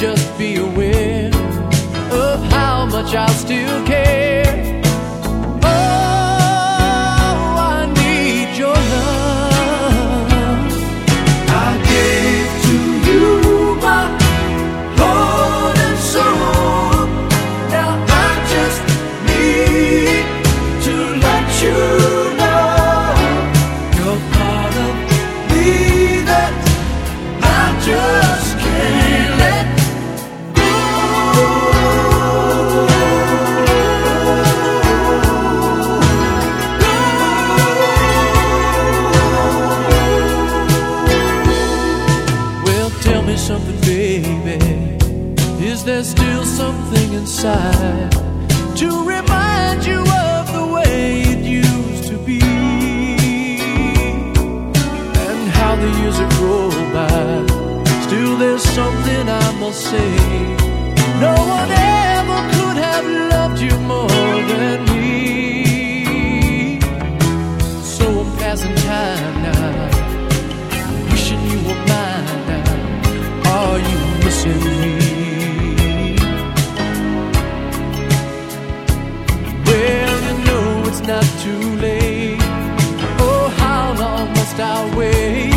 just be aware of how much I still care. something, baby. Is there still something inside to remind you of the way it used to be? And how the years have rolled by. Still, there's something I must say. No one ever could have loved you more than me. So I'm passing time now me. Well, you know it's not too late. Oh, how long must I wait?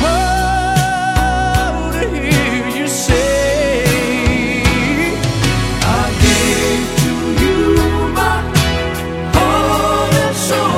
Oh, to hear you say, I gave to you my heart and soul.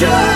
just